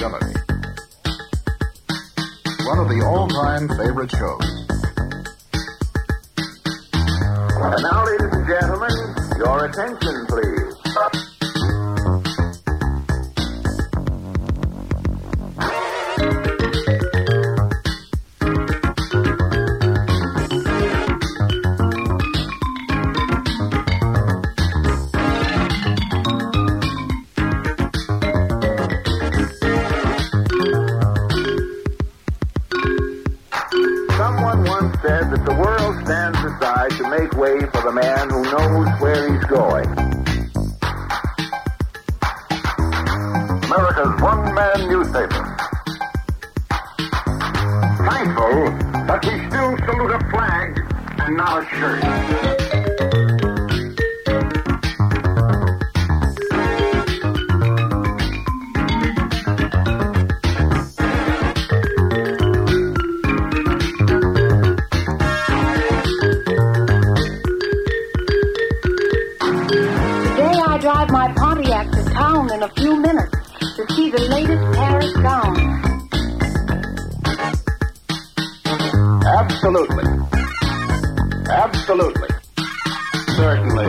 One of the all-time favorite shows. And now, ladies and gentlemen, your attention, please.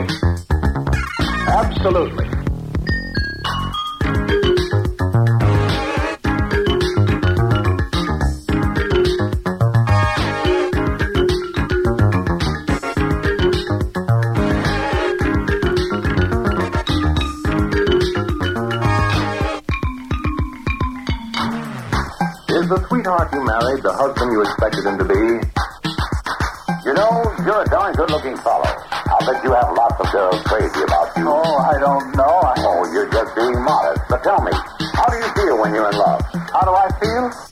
Certainly. Absolutely. Is the sweetheart you married the husband you expected him to be? You know, you're a darn good-looking fellow. Bet you have lots of girls crazy about you. Oh, I don't know. I... Oh, you're just being modest. But tell me, how do you feel when you're in love? How do I feel?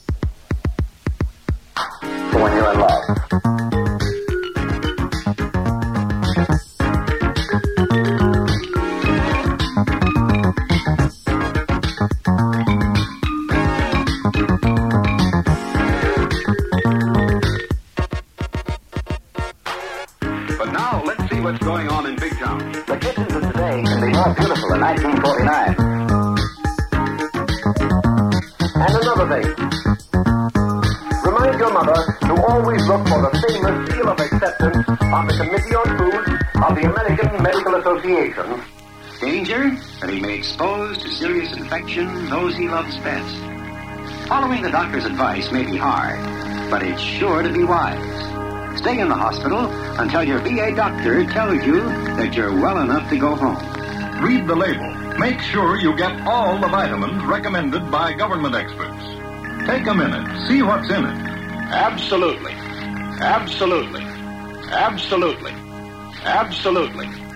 That he may expose to serious infection those he loves best. Following the doctor's advice may be hard, but it's sure to be wise. Stay in the hospital until your VA doctor tells you that you're well enough to go home. Read the label. Make sure you get all the vitamins recommended by government experts. Take a minute. See what's in it. Absolutely. Absolutely. Absolutely. Absolutely.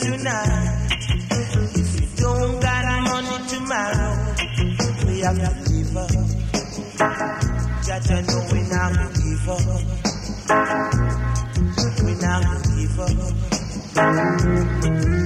tonight. If you don't got money tomorrow, we have to give up. Judge, I know we now give up. We now give up.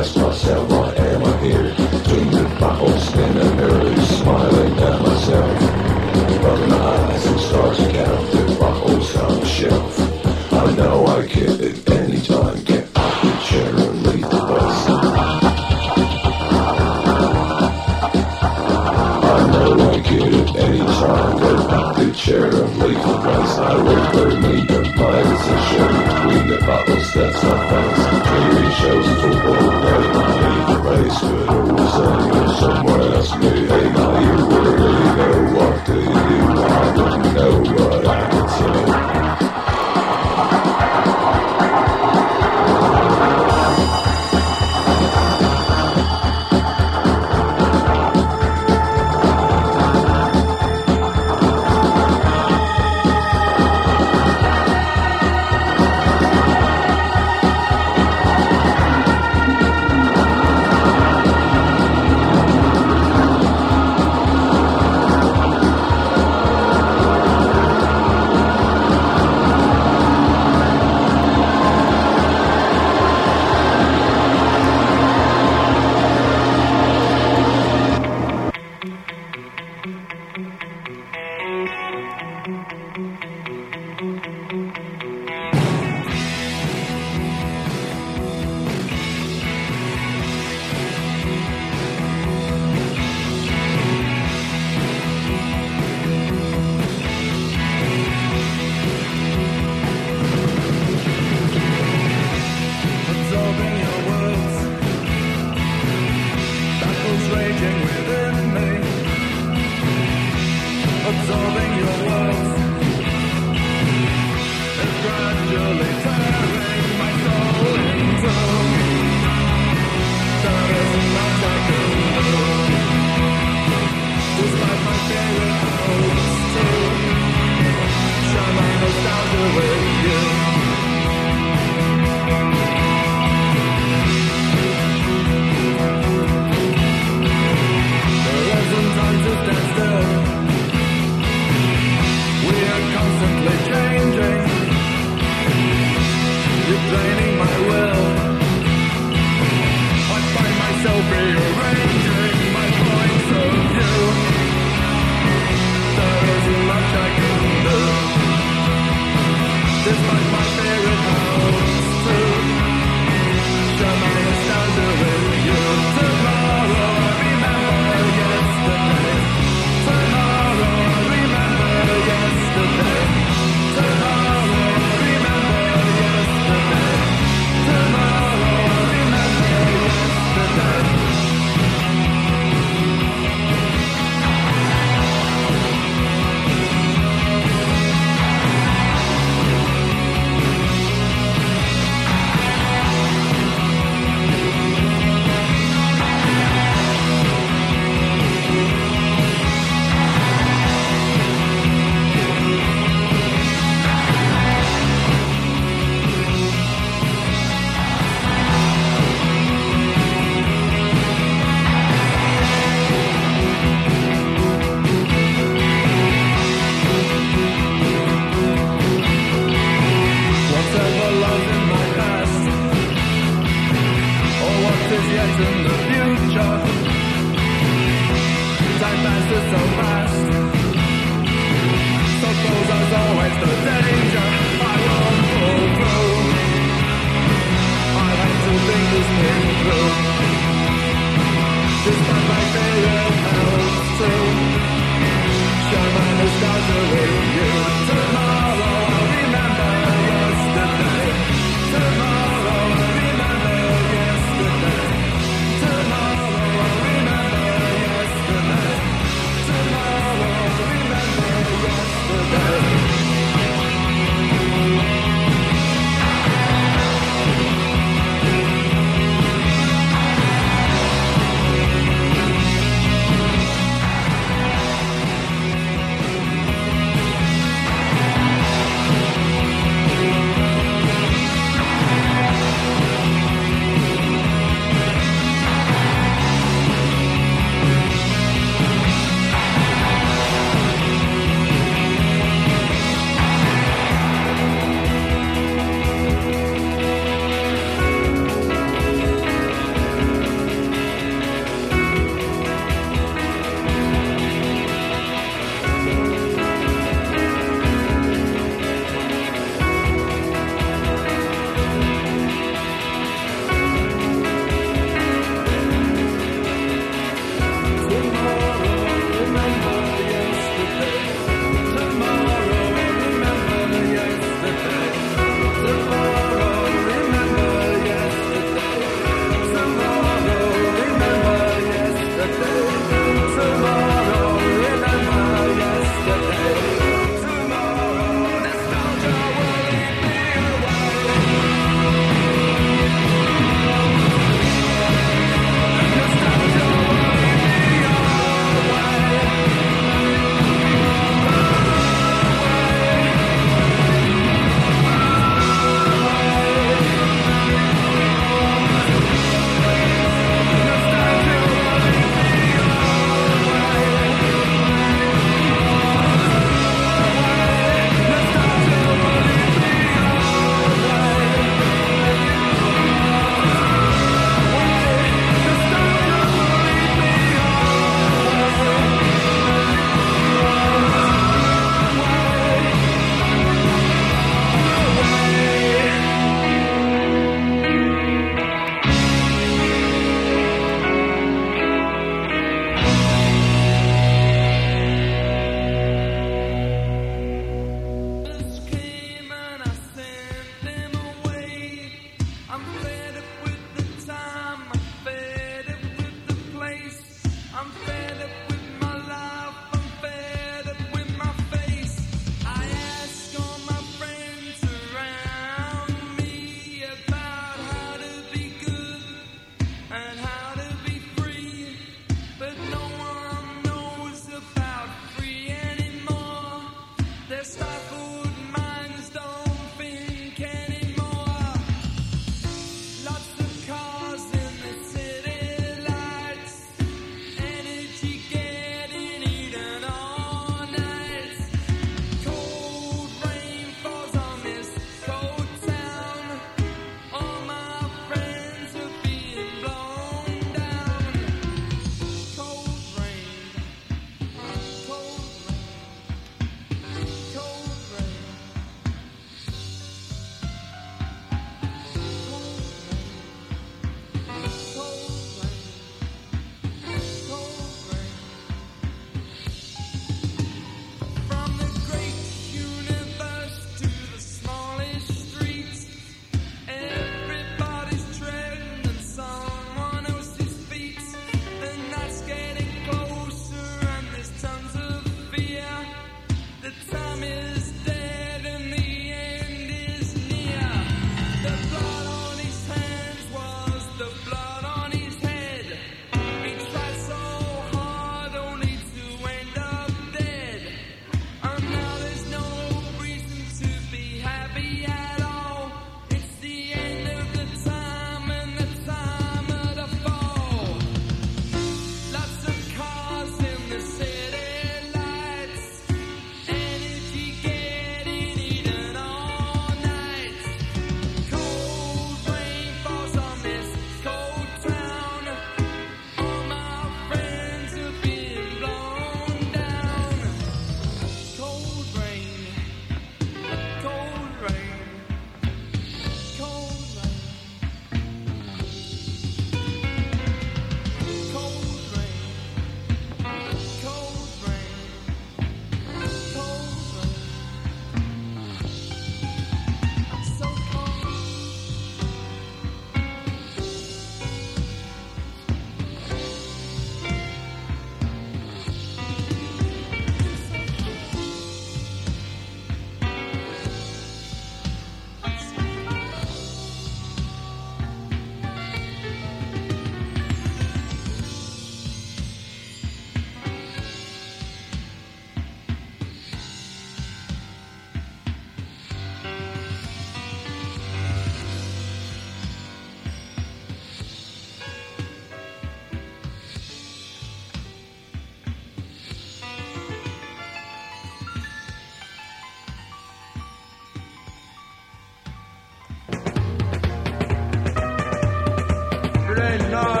Renard.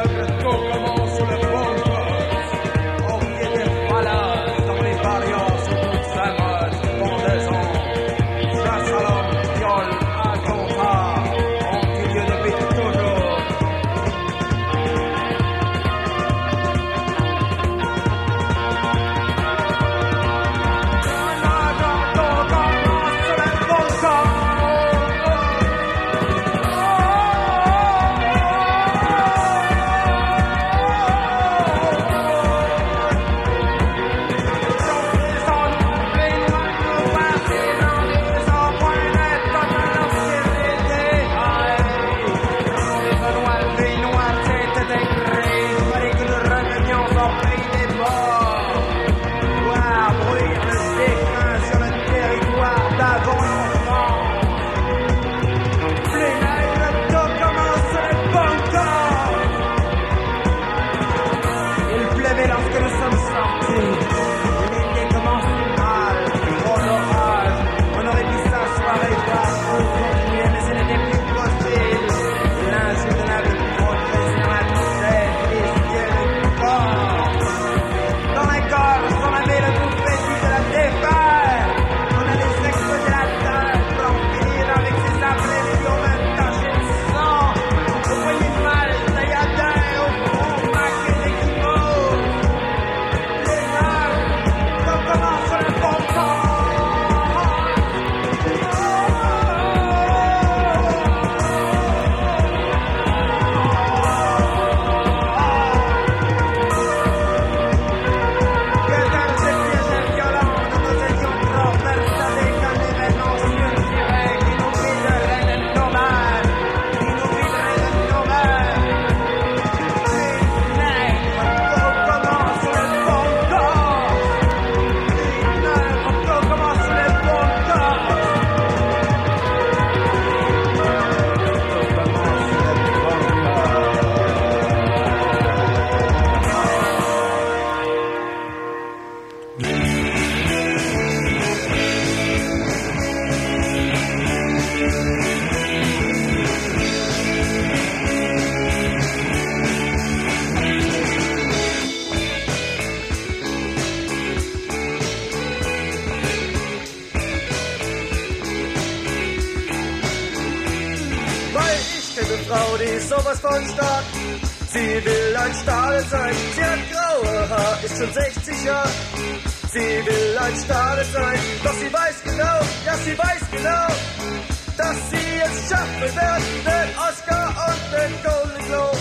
gewährt den Oscar und den Golden Globe.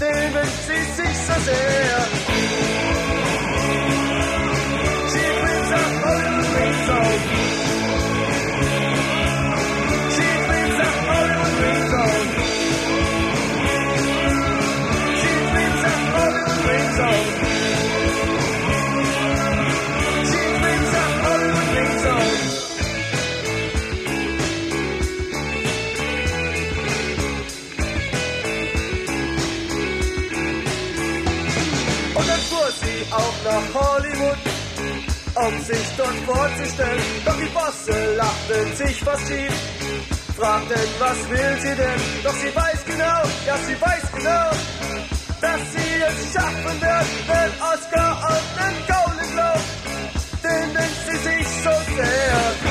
Den wünscht sie sich so sehr. nach Hollywood, um sich dort vorzustellen. Doch die Bosse lachten sich fast schief, fragten, was will sie denn? Doch sie weiß genau, ja, sie weiß genau, dass sie es schaffen wird, wenn Oscar auf den Golden Globe. Den wünscht sie sich so sehr.